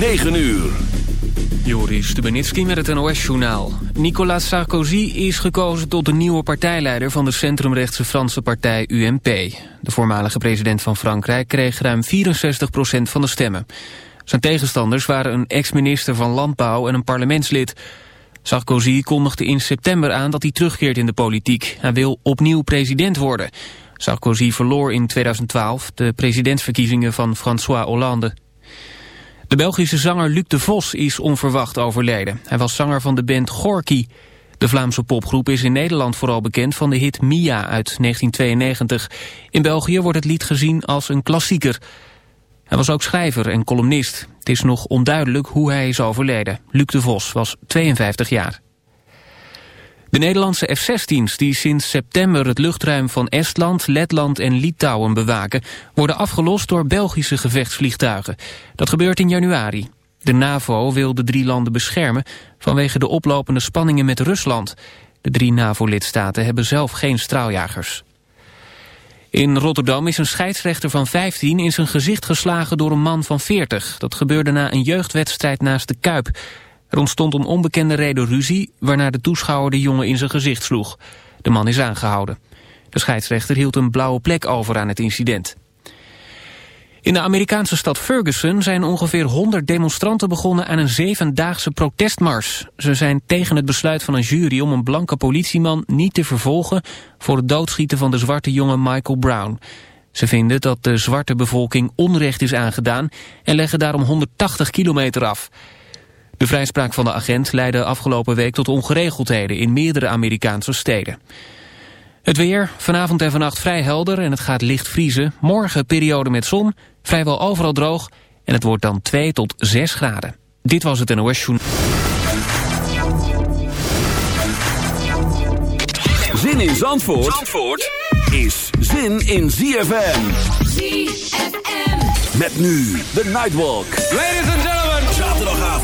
9 uur. Joris Stubenitski met het NOS-journaal. Nicolas Sarkozy is gekozen tot de nieuwe partijleider... van de centrumrechtse Franse partij UMP. De voormalige president van Frankrijk kreeg ruim 64% van de stemmen. Zijn tegenstanders waren een ex-minister van Landbouw en een parlementslid. Sarkozy kondigde in september aan dat hij terugkeert in de politiek. Hij wil opnieuw president worden. Sarkozy verloor in 2012 de presidentsverkiezingen van François Hollande. De Belgische zanger Luc de Vos is onverwacht overleden. Hij was zanger van de band Gorky. De Vlaamse popgroep is in Nederland vooral bekend van de hit Mia uit 1992. In België wordt het lied gezien als een klassieker. Hij was ook schrijver en columnist. Het is nog onduidelijk hoe hij is overleden. Luc de Vos was 52 jaar. De Nederlandse F-16's die sinds september het luchtruim van Estland, Letland en Litouwen bewaken... worden afgelost door Belgische gevechtsvliegtuigen. Dat gebeurt in januari. De NAVO wil de drie landen beschermen vanwege de oplopende spanningen met Rusland. De drie NAVO-lidstaten hebben zelf geen straaljagers. In Rotterdam is een scheidsrechter van 15 in zijn gezicht geslagen door een man van 40. Dat gebeurde na een jeugdwedstrijd naast de Kuip. Er ontstond om onbekende reden ruzie... waarna de toeschouwer de jongen in zijn gezicht sloeg. De man is aangehouden. De scheidsrechter hield een blauwe plek over aan het incident. In de Amerikaanse stad Ferguson zijn ongeveer 100 demonstranten begonnen aan een zevendaagse protestmars. Ze zijn tegen het besluit van een jury om een blanke politieman niet te vervolgen voor het doodschieten van de zwarte jongen Michael Brown. Ze vinden dat de zwarte bevolking onrecht is aangedaan en leggen daarom 180 kilometer af. De vrijspraak van de agent leidde afgelopen week tot ongeregeldheden in meerdere Amerikaanse steden. Het weer, vanavond en vannacht vrij helder en het gaat licht vriezen. Morgen periode met zon, vrijwel overal droog en het wordt dan 2 tot 6 graden. Dit was het NOS Journal. Zin in Zandvoort, Zandvoort is zin in ZFM. ZFM. Met nu de Nightwalk. Ladies and gentlemen.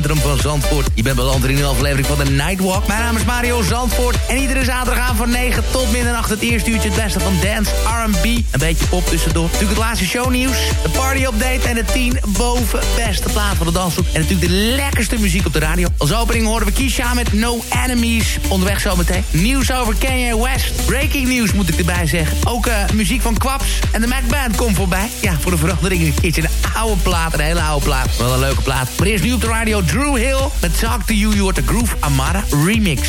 pentru van Zandvoort. Je bent beland in een aflevering van de Nightwalk. Mijn naam is Mario Zandvoort. En iedere zaterdagavond van 9 tot middernacht... het eerste uurtje het beste van dance, R&B. Een beetje pop tussendoor. Natuurlijk het laatste shownieuws. De party-update en de 10 boven beste plaat van de dansgroep. En natuurlijk de lekkerste muziek op de radio. Als opening horen we Kisha met No Enemies. Onderweg zometeen. Nieuws over Kanye West. Breaking news moet ik erbij zeggen. Ook uh, muziek van Kwaps en de Mac Band komt voorbij. Ja, voor de verandering een keertje een oude plaat. Een hele oude plaat. Wel een leuke plaat. Maar eerst nu op de radio Drew Hill. Met Talk to You. Je hoort de Groove Amara remix.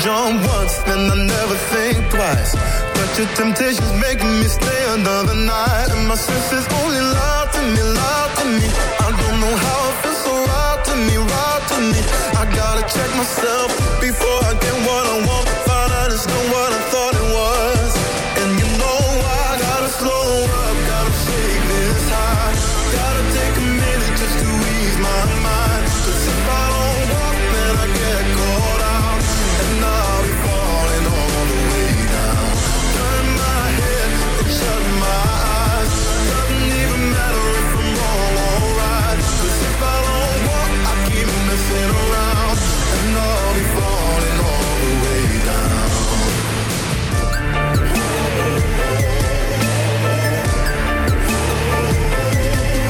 John once, then I never think twice. But your temptation's making me stay another night. And my senses only lie to me, lie to me. I don't know how it feels so right to me, right to me. I gotta check myself before I get what I want. Find out it's not what I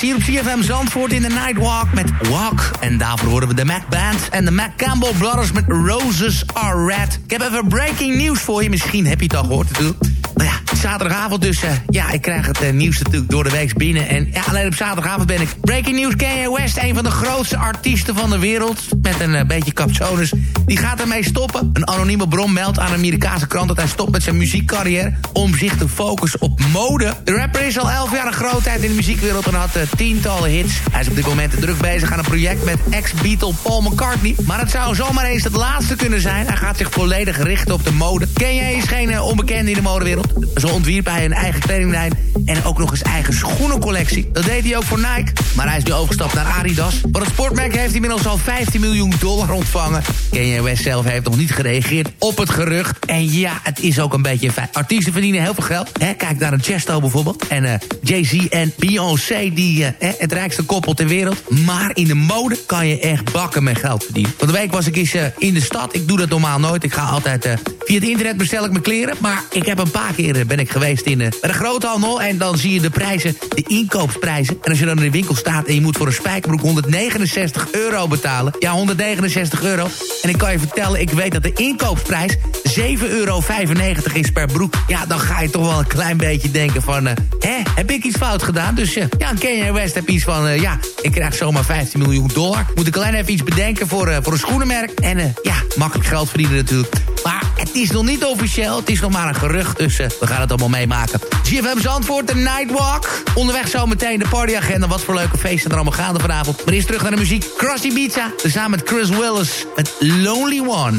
Hier op CFM Zandvoort in de Nightwalk met Walk. En daarvoor horen we de Mac Band en de Mac Campbell Brothers met Roses Are Red. Ik heb even breaking news voor je. Misschien heb je het al gehoord natuurlijk. Nou ja, zaterdagavond dus. Uh, ja, ik krijg het uh, nieuws natuurlijk door de week binnen. En ja, alleen op zaterdagavond ben ik. Breaking news, Kanye West, een van de grootste artiesten van de wereld. Met een uh, beetje capsones. Die gaat ermee stoppen. Een anonieme bron meldt aan de Amerikaanse krant dat hij stopt met zijn muziekcarrière. Om zich te focussen op mode. De rapper is al elf jaar een grootheid in de muziekwereld en had tientallen hits. Hij is op dit moment druk bezig aan een project met ex-Beatle Paul McCartney. Maar het zou zomaar eens het laatste kunnen zijn. Hij gaat zich volledig richten op de mode. Kanye is geen onbekende in de modewereld. Zo ontwierp hij een eigen kledinglijn en ook nog eens eigen schoenencollectie. Dat deed hij ook voor Nike, maar hij is nu overgestapt naar Adidas. Voor het sportmerk heeft inmiddels al 15 miljoen dollar ontvangen. Kanye West zelf heeft nog niet gereageerd op het gerucht. En ja, het is ook een beetje fijn. Artiesten verdienen heel veel geld. He, kijk naar een Chesto bijvoorbeeld. En uh, Jay-Z en Beyoncé, die uh, het rijkste koppel ter wereld. Maar in de mode kan je echt bakken met geld verdienen. Van de week was ik eens uh, in de stad. Ik doe dat normaal nooit. Ik ga altijd via het internet bestel ik kleren. Maar ik heb een paar keer ben ik geweest in de groothandel. En dan zie je de prijzen, de inkoopsprijzen. En als je dan in de winkel staat en je moet voor een spijkerbroek 169 euro betalen. Ja, 169 euro. En ik kan je vertellen, ik weet dat de inkoopsprijs 7,95 euro is per broek. Ja, dan ga je toch wel een klein beetje denken van... Uh, hè, heb ik iets fout gedaan? Dus uh, ja, Kanye West heb iets van... Ja, ik krijg zomaar 15 miljoen dollar. Moet ik alleen even iets bedenken voor, voor een schoenenmerk. En ja, makkelijk geld verdienen natuurlijk. Maar het is nog niet officieel. Het is nog maar een gerucht. Dus we gaan het allemaal meemaken. GFM Zandvoort, de Nightwalk. Onderweg zo meteen de partyagenda. Wat voor leuke feesten er allemaal gaande vanavond. Maar eerst terug naar de muziek. Crossy Pizza. Samen met Chris Willis. Met Lonely One.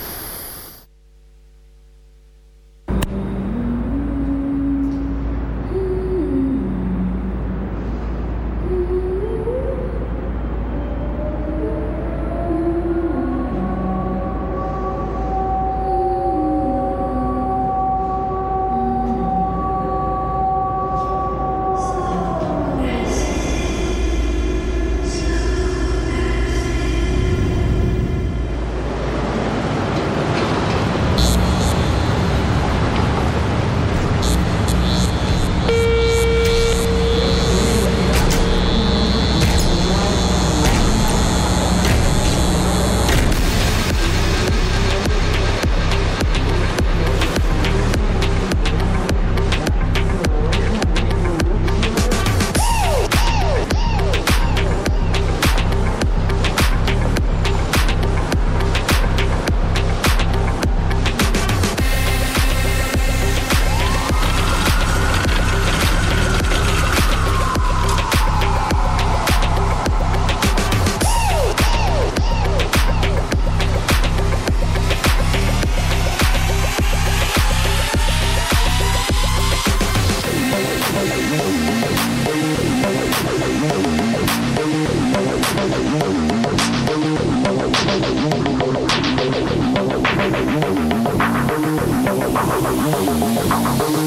Thank you.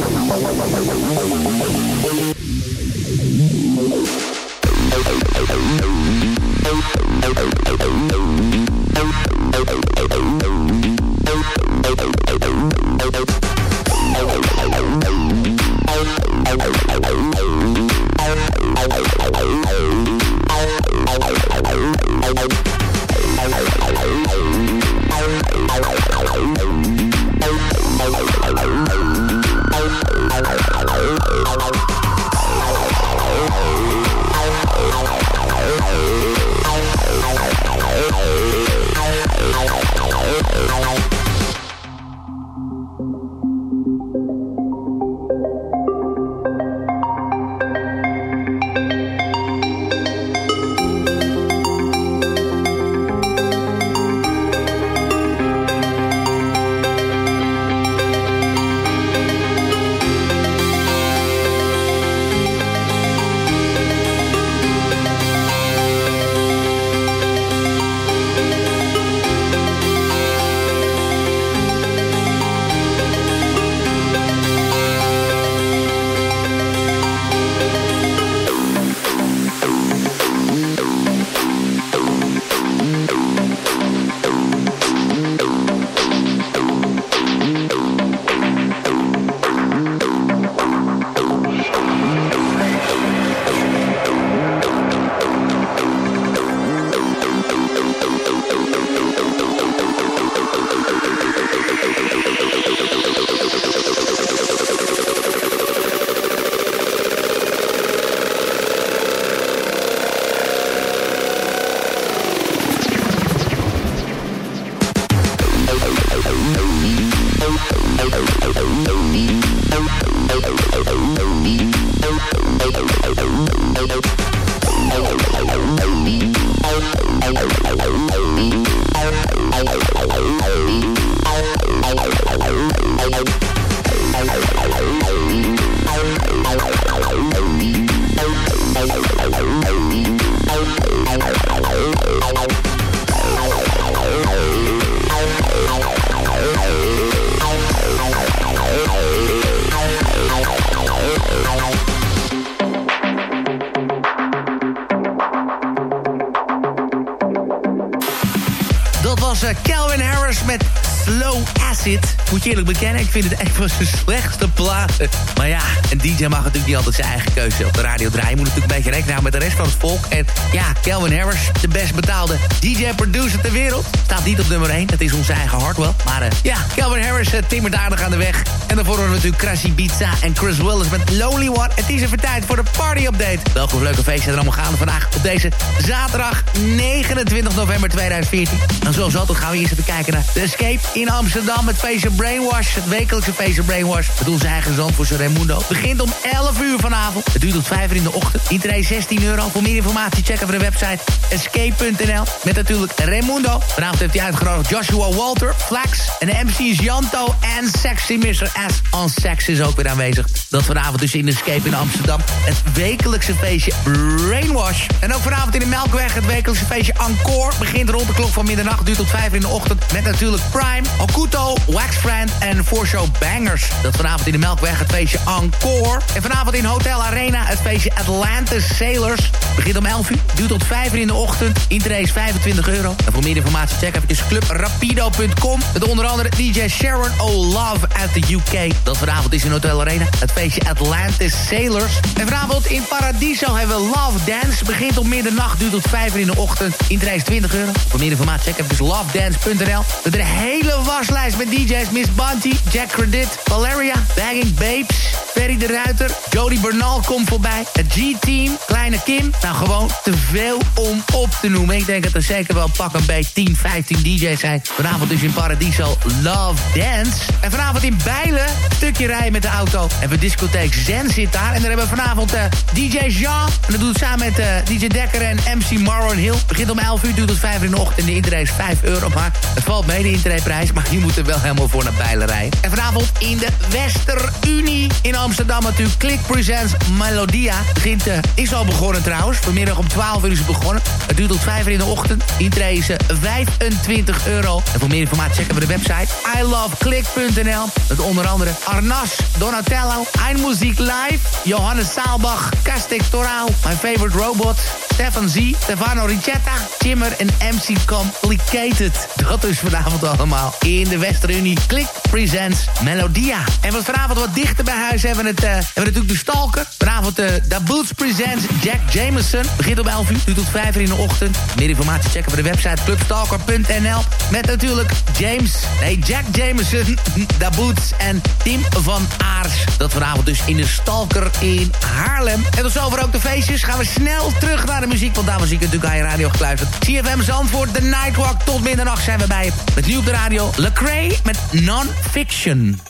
Moet eerlijk bekennen, ik vind het een van zijn slechtste platen. Maar ja, een DJ mag natuurlijk niet altijd zijn eigen keuze op de radio draaien. Je moet natuurlijk een beetje rekening met de rest van het volk. En ja, Calvin Harris, de best betaalde DJ-producer ter wereld. Staat niet op nummer 1, dat is onze eigen Hartwell. Maar uh, ja, Calvin Harris uh, timmert aardig aan de weg. En daarvoor horen we natuurlijk Krassi Pizza en Chris Willis met Lonely One. Het is even tijd voor de party-update. Welke leuke feesten er allemaal gaande vandaag op deze zaterdag 29 november 2014. En zoals altijd gaan we eerst even kijken naar The Escape in Amsterdam. Het feestje Brainwash, het wekelijkse feestje Brainwash. Met onze eigen Zandvoortse Raimundo. Het begint om 11 uur vanavond. Het duurt tot 5 uur in de ochtend. Iedereen 16 euro. Voor meer informatie check even de website escape.nl. Met natuurlijk Raimundo. Vanavond heeft hij uitgenodigd Joshua Walter, Flax. En de MC Janto en Sexy Mr. S on Sex is ook weer aanwezig. Dat vanavond dus in Escape in Amsterdam. Het wekelijkse feestje Brainwash. En ook vanavond in de Melkweg het wekelijkse feestje Encore. Begint rond de klok van middernacht, duurt tot 5 uur in de ochtend. Met natuurlijk Prime, Okuto, Waxfriend en Show Bangers. Dat vanavond in de Melkweg het feestje Encore. En vanavond in Hotel Arena het feestje Atlantis Sailors. Begint om 11 uur, duurt tot 5 uur in de ochtend. Is 25 euro. En voor meer informatie check even clubrapido.com. Met onder andere DJ Sharon O'Love uit de UK. Dat vanavond is in Hotel Arena het feestje Atlantis Sailors. En vanavond in Paradiso hebben we Love Dance. Begint om middernacht, duurt tot 5 uur in de ochtend. Intree is 20 euro. Voor meer informatie check even lovedance.nl. Met een hele waslijst met DJ's. Miss Bunty, Jack Credit, Valeria, Bagging Babes, Ferry de Ruiter, Jody Bernal komt voorbij. Het G-Team, Kleine Kim. Nou, gewoon te veel om op te noemen. Ik denk dat er zeker wel pak een beetje 10, 15 DJ's zijn. Vanavond dus in Paradiso Love Dance. En vanavond in Bijlen, stukje rijden met de auto. En we discotheek Zen zit daar. En dan hebben we vanavond uh, DJ Jean. En dat doet het samen met uh, DJ Dekker en MC Marlon Hill. Begint om 11 uur, doet het 5 uur in de ochtend. En de intree is 5 euro. Maar het valt mee, de intreeprijs. Maar je moet er wel helemaal voor naar Bijlen rijden. En vanavond in de Westerunie in natuurlijk. Click Presents Melodia. Begint, uh, is al begonnen trouwens. Vanmiddag om 12 uur is het begonnen. Het duurt tot 5 uur in de ochtend. Intree is 25 euro. En voor meer informatie checken we de website iloveclick.nl. Met onder andere Arnas, Donatello, Eindmuziek Live, Johannes Saalbach, Castic Toraal, My Favorite Robot, Stefan Z, Stefano Ricetta, Timmer en MC Complicated. Dat is vanavond allemaal in de Westerunie. Click Presents Melodia. En wat vanavond wat dichter bij huis hebben we, het, uh, hebben we natuurlijk de Stalker. Vanavond uh, Da Boots Presents Jack Jameson. Begint om 11 uur, nu tot 5 uur in de ochtend. Meer informatie checken we de website clubstalker.nl. Met natuurlijk James, nee Jack Jameson, Da Boots en Tim van Aars. Dat vanavond dus in de Stalker in Haarlem. En tot zover ook de feestjes. Gaan we snel terug naar de muziek. Want daar was ik natuurlijk aan je radio gekluisterd. CFM Zandvoort, The Nightwalk. Tot middernacht zijn we bij. Met nu op de radio Lecrae met Non-Fiction.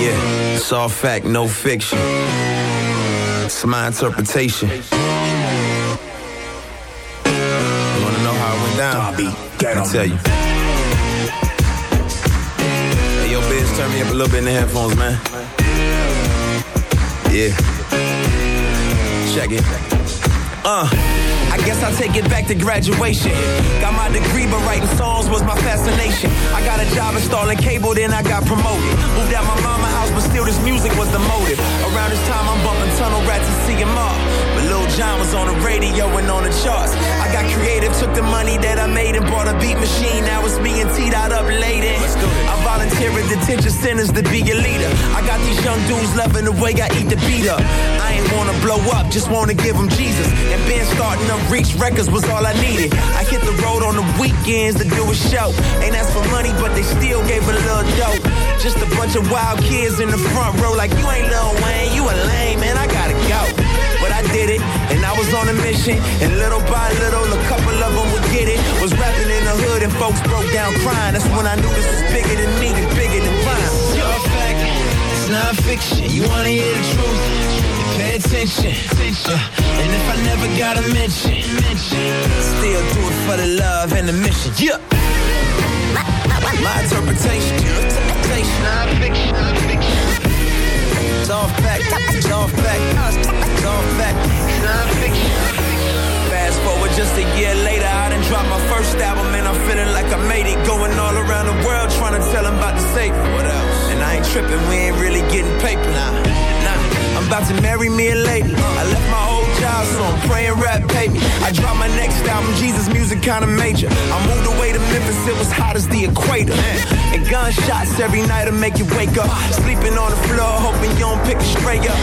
Yeah, it's fact, no fiction. It's my interpretation. You wanna know how it went down? I'll tell you. Hey, yo, Biz, turn me up a little bit in the headphones, man. Yeah. Check it. Uh. I guess I'll take it back to graduation. Got my degree, but writing songs was my fascination. I got a job installing cable, then I got promoted. Moved out my mama house, but still this music was the motive. Around this time, I'm bumping Tunnel Rats and CMR. But Lil John was on the radio and on the charts. I got creative, took the money that I made and bought a beat machine. Now it's me and T dot up late. I volunteer at detention centers to be a leader. I got these young dudes loving the way I eat the beat up. I ain't wanna blow up, just wanna give them Jesus. And been starting to reach records was all I needed. I hit the road on the weekends to do a show. Ain't asked for money, but they still gave a little dope. Just a bunch of wild kids in the front row, like you ain't Lil Wayne, you a lame man. I gotta go. But I did it, and I was on a mission. And little by little, a couple of them would get it. Was rapping in the hood, and folks broke down crying. That's when I knew this was bigger than me, and bigger than fact, it's not fiction. You wanna hear the truth? Pay attention. Uh, and if I never got a mention, still do it for the love and the mission. Yeah. My interpretation. Not fiction. It's all fact. It's all fact. It's all fact. Not fiction. Fast forward just a year later, I done dropped my first album and I'm feeling like I made it. Going all around the world trying to tell them about the Savior. What else? And I ain't tripping, we ain't really getting paper. Nah, about to marry me a lady. I left my old job, so I'm praying rap pay me. I dropped my next album, Jesus music kinda major. I moved away to Memphis, it was hot as the equator. And gunshots every night to make you wake up. Sleeping on the floor, hoping you don't pick it straight up.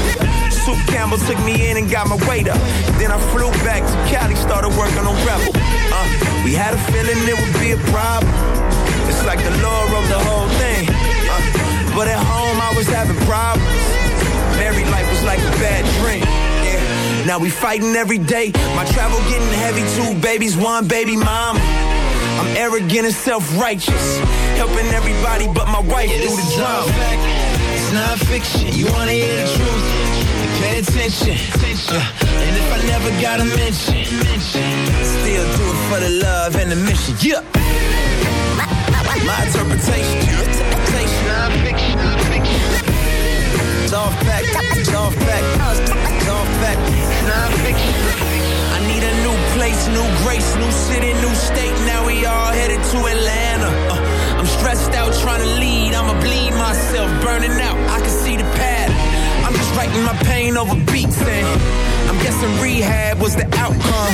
Soup Campbell took me in and got my weight up. Then I flew back to Cali, started working on Rebel. Uh, we had a feeling it would be a problem. It's like the Lord wrote the whole thing. Uh, but at home I was having problems. Married life like a bad dream. Yeah. Now we fighting every day. My travel getting heavy. Two babies, one baby mama. I'm arrogant and self-righteous. helping everybody but my wife Yeah, do the is all drums. fact. It's not fiction. You wanna hear the truth? Then Pay attention. Yeah. And if I never got a mention, Still do it for the love and the mission. Yeah. My interpretation. interpretation. It's all fact. It's all fact. It's. I need a new place, new grace, new city, new state. Now we all headed to Atlanta. Uh, I'm stressed out trying to lead. I'ma bleed myself, burning out. I can see the path. I'm just writing my pain over beats and I'm guessing rehab was the outcome.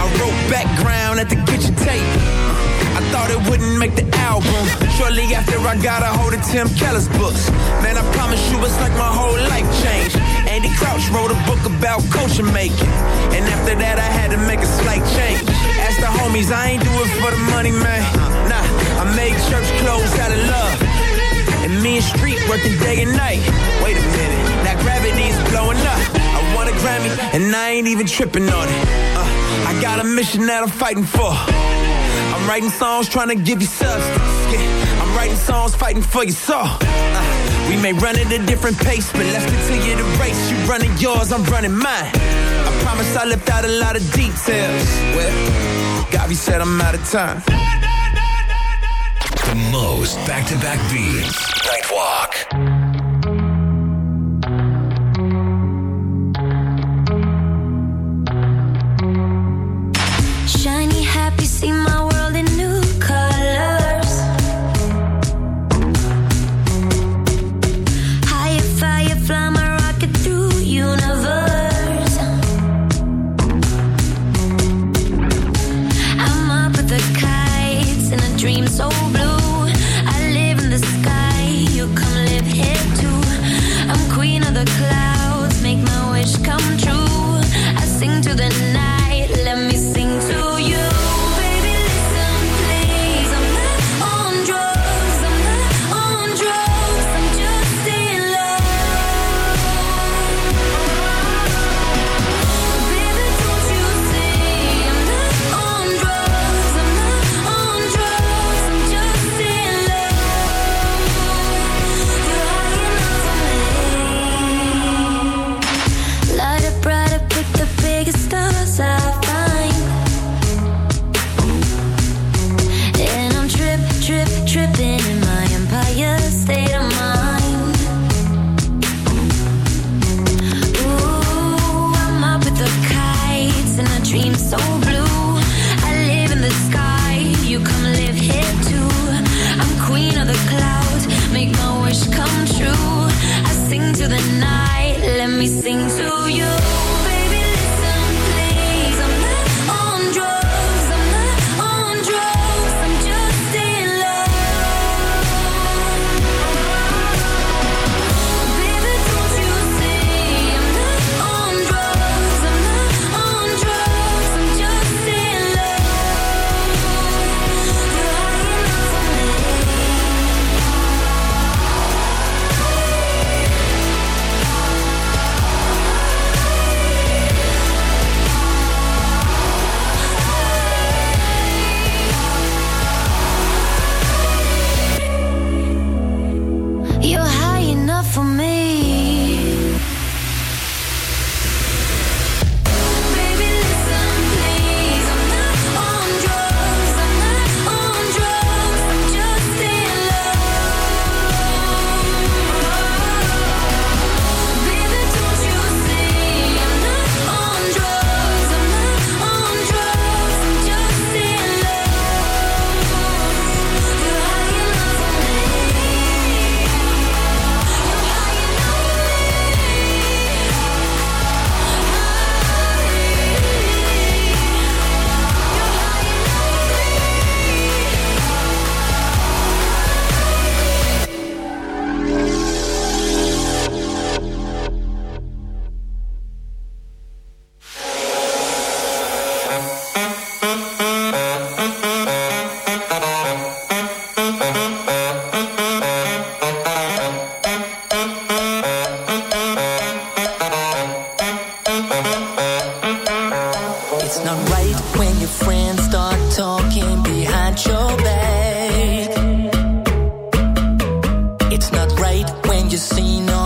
I wrote background at the kitchen table. Thought it wouldn't make the album. Shortly after I got a hold of Tim Keller's books. Man, I promise you it's like my whole life changed. Andy Crouch wrote a book about culture making. And after that I had to make a slight change. Ask the homies, I ain't do it for the money, man. Nah, I made church clothes out of love. And me and Street working day and night. Wait a minute, now gravity's blowing up. I won a Grammy, and I ain't even tripping on it. Uh, I got a mission that I'm fighting for. I'm writing songs trying to give you substance. Yeah, I'm writing songs fighting for your soul. Uh, we may run at a different pace, but let's continue the race. You running yours, I'm running mine. I promise I left out a lot of details. Well, Gavi said I'm out of time. The most back-to-back beats. Nightwalk. Shiny, happy, see my world It's not right when your friends start talking behind your back. It's not right when you're seen on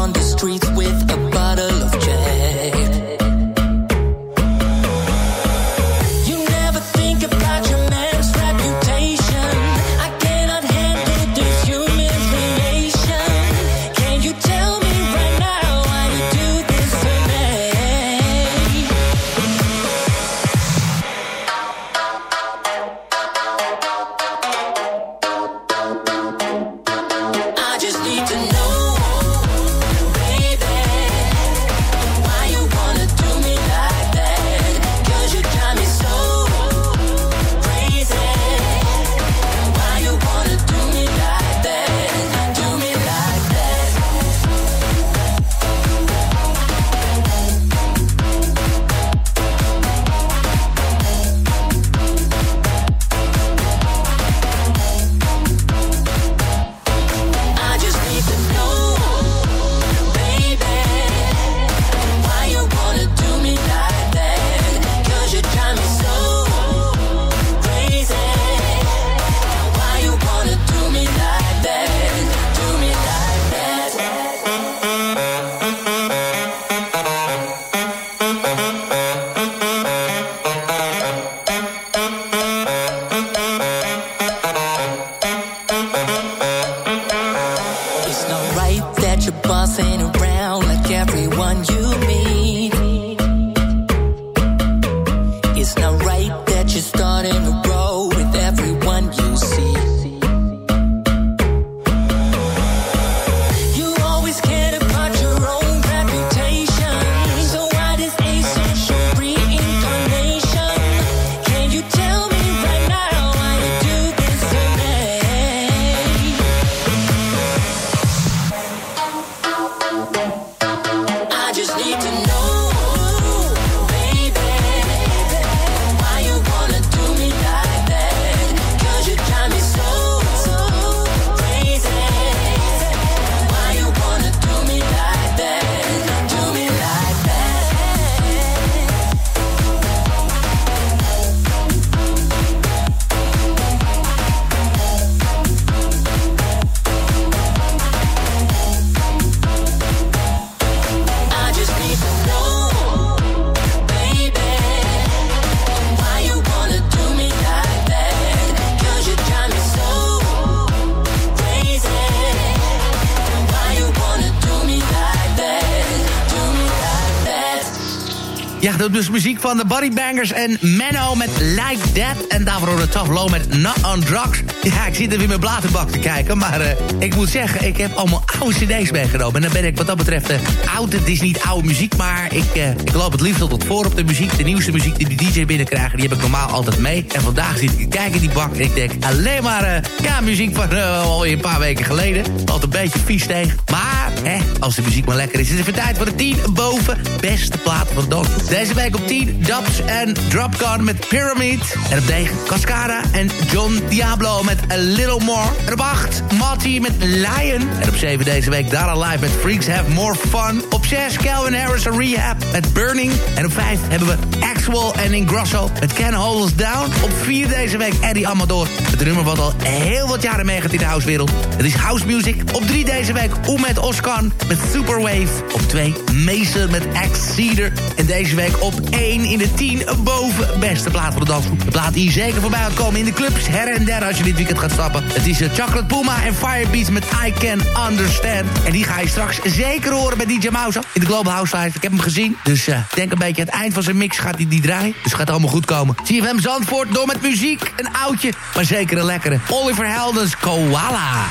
dat is dus muziek van de Bodybangers en Menno met Like That. En daarvoor de Tough Low met Not on Drugs. Ja, ik zit er weer mijn blatenbak te kijken. Maar eh, ik moet zeggen, ik heb allemaal oude cd's meegenomen. En dan ben ik wat dat betreft eh, oud. Het is niet oude muziek, maar ik, eh, ik loop het liefst tot voor op de muziek. De nieuwste muziek die de DJ binnenkrijgen, die heb ik normaal altijd mee. En vandaag zit ik kijken die bak. En ik denk alleen maar ja, muziek van alweer een paar weken geleden. Valt een beetje vies tegen. Maar, hè, als de muziek maar lekker is, is het even tijd voor de 10 boven beste platen van dag. Deze week op 10, Dubs en Dropgun met Pyramid. En op 9, Cascada en John Diablo met A Little More. En op 8, Matty met Lion. En op 7 deze week Dara Live met Freaks Have More Fun. Op 6, Calvin Harris Rehab met Burning. En op 5 hebben we Axwell en Ingrosso met Can Hold Us Down. Op 4 deze week Eddie Amador. Het nummer wat al heel wat jaren meegaat in de housewereld. Het is house music. Op 3 deze week Oemet Oskan met Superwave. Op 2 Mason met X Cedar. En deze week op 1 in de 10 boven beste plaat van de dansgroep. De plaat die zeker voorbij gaat komen in de clubs her en der als je dit weekend gaat stappen. Het is eh, Chocolate Puma en Firebeats met I Can Understand. En die ga je straks zeker horen bij DJ Mouse in de Global House Live. Ik heb hem gezien, dus eh, denk een beetje het eind van zijn mix gaat hij die draaien. Dus gaat allemaal goed komen. CFM Zandvoort door met muziek, een oudje, maar zeker een lekkere. Oliver Heldens Koala.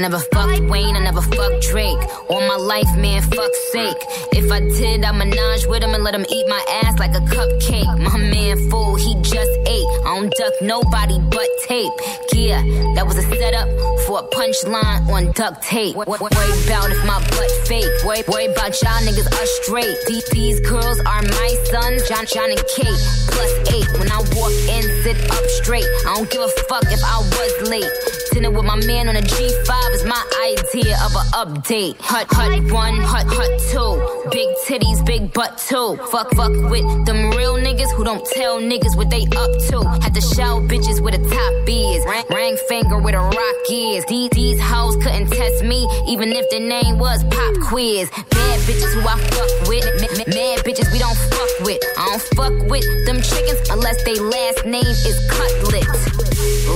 Never fucked Wayne, I never fucked Drake. All my life, man, fuck's sake. If I did, I menage with him and let him eat my ass like a cupcake. My man, fool, he just ate. I don't duck nobody but tape. Yeah, that was a setup for a punchline on duct tape. Worry about if my butt fake. Worry, worry about y'all niggas are straight. These, these girls are my sons, John, John and Kate. Plus eight. When I walk in, sit up straight. I don't give a fuck if I was late. Dinner with my man on a G5 is my idea of an update. Hut, hut one, hut, hut two. Big titties, big butt too. Fuck, fuck with them real niggas who don't tell niggas what they up to. Had to show bitches where the top is. Ring, finger where the rock is. These, these hoes couldn't test me, even if the name was Pop Quiz. Bad bitches who I fuck with. M- m- mad bitches we don't fuck with. I don't fuck with them chickens unless they last name is Cutlet.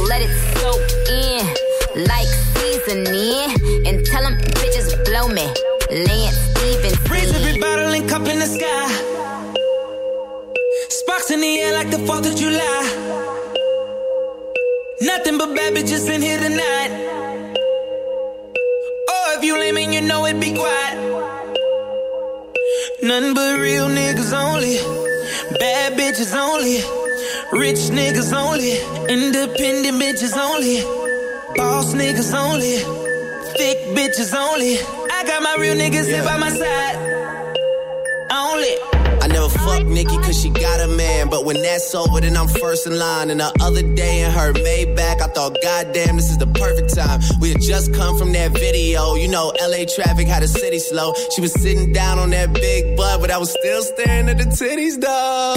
Let it soak in like seasoning and tell them bitches blow me. Lance Stevens. Raise every bottle and cup in the sky. Sparks in the air like the 4th of July. Nothing but bad bitches in here tonight. Oh, if you lame and you know it, be quiet. Nothing but real niggas only. Bad bitches only. Rich niggas only. Independent bitches only. Boss niggas only. Thick bitches only. I got my real niggas here by my side. Only. I never fuck Nikki cause she got a man. But when that's over, then I'm first in line. And the other day in her Maybach, I thought, goddamn, this is the perfect time. We had just come from that video. You know, LA traffic had the city slow. She was sitting down on that big butt, but I was still staring at the titties, though.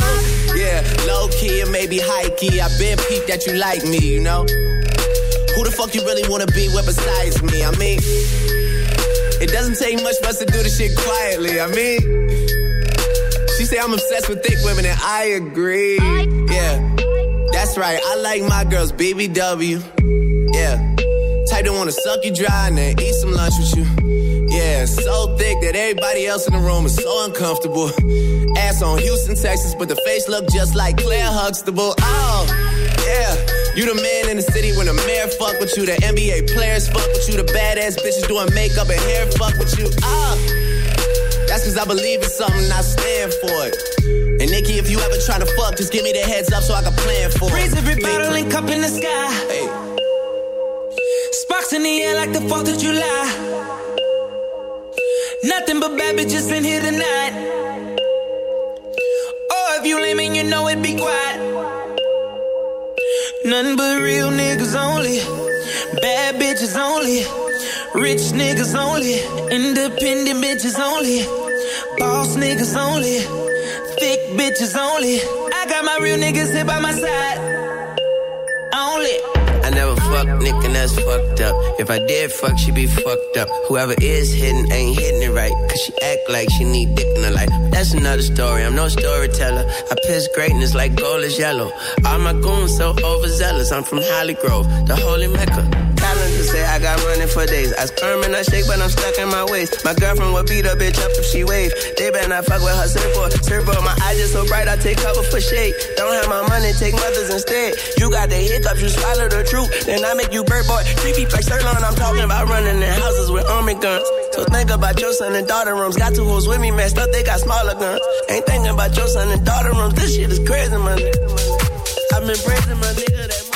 Yeah, low key and maybe high key. I been peeped that you like me, you know? Fuck you really wanna be with besides me? I mean, it doesn't take much for us to do this shit quietly. I mean, she say I'm obsessed with thick women, and I agree. Yeah, that's right. I like my girls BBW. Yeah, type that wanna suck you dry and then eat some lunch with you. Yeah, so thick that everybody else in the room is so uncomfortable. Ass on Houston, Texas, but the face look just like Claire Huxtable. Oh, yeah. You the man in the city when the mayor fuck with you, the NBA players fuck with you, the badass bitches doing makeup and hair fuck with you. Ah. That's cause I believe in something and I stand for it. And Nikki, if you ever try to fuck, just give me the heads up so I can plan for Raise it. every bottle and cup in the sky. Hey. Sparks in the air like the 4th of July. Nothing but bad bitches in here tonight. Oh, if you lame and you know it, be quiet. Nothing but real niggas only. Bad bitches only. Rich niggas only. Independent bitches only. Boss niggas only. Thick bitches only. I got my real niggas here by my side. Fuck Nick and that's fucked up. If I did fuck, she'd be fucked up. Whoever is hitting ain't hitting it right. Cause she act like she need dick in her life. That's another story, I'm no storyteller. I piss greatness like gold is yellow. All my goons so overzealous. I'm from Holly Grove, the holy mecca. Say I got money for days. I sperm and I shake, but I'm stuck in my ways. My girlfriend would beat a bitch up if she wave. They better not fuck with her surfboard. Surfboard, my eyes just so bright, I take cover for shade. Don't have my money, take mothers instead. You got the hiccups, you swallow the truth. Then I make you bird boy. Creepy like sirloin, I'm talking about running in houses with army guns. So think about your son and daughter rooms. Got two hoes with me messed up, they got smaller guns. Ain't thinking about your son and daughter rooms. This shit is crazy, man. I've been praising my nigga that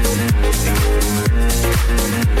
Thank you.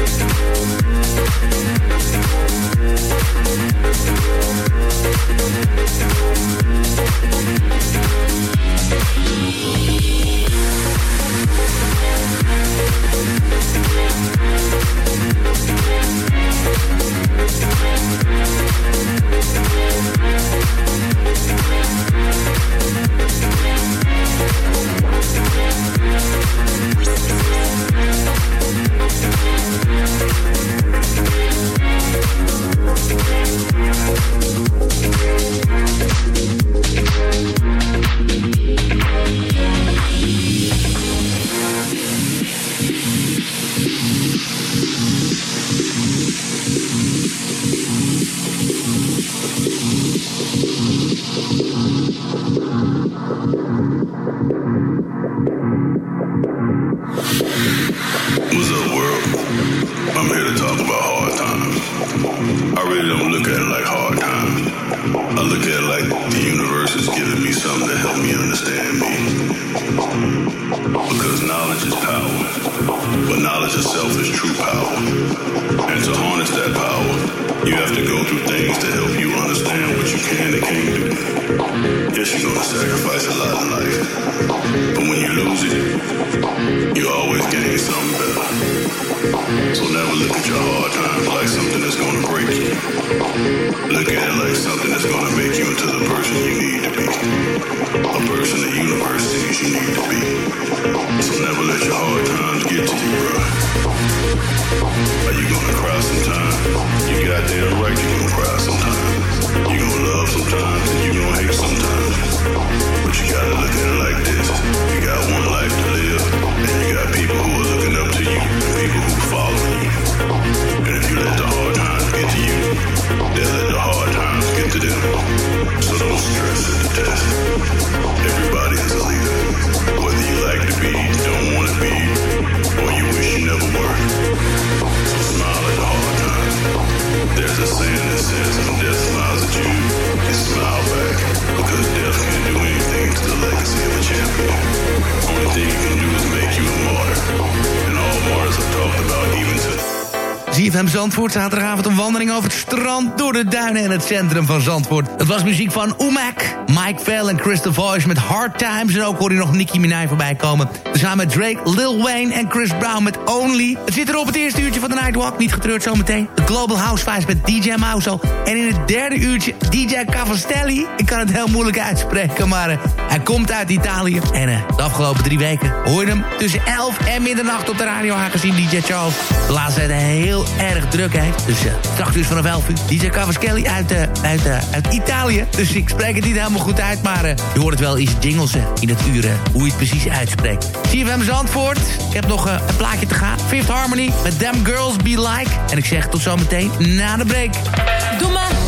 Zandvoort. Zaterdagavond een wandeling over het strand... door de duinen en het centrum van Zandvoort. Het was muziek van Oemek. Mike Fell en Chris Voice met Hard Times. En ook hoor je nog Nicki Minaj voorbij komen. Samen met Drake, Lil Wayne en Chris Brown met Only. Het zit er op het eerste uurtje van de Nightwalk. Niet getreurd zometeen. De Global Housefiles met DJ Mauso. En in het derde uurtje DJ Cavastelli. Ik kan het heel moeilijk uitspreken, maar... Eh, hij komt uit Italië en eh, de afgelopen drie weken hoor je hem tussen 11 en middernacht op de radio aangezien DJ Charles de laatste tijd heel erg druk heeft. Dus uh, straks dus vanaf 11 uur DJ Cavaschelli uit, eh, uit, uit Italië. Dus ik spreek het niet helemaal goed uit, maar je hoort het wel iets jinglesen in het uur hoe je het precies uitspreekt. CFM Zandvoort, ik heb nog een plaatje te gaan. Fifth Harmony met Damn Girls Be Like. En ik zeg tot zometeen na de break. Doe maar!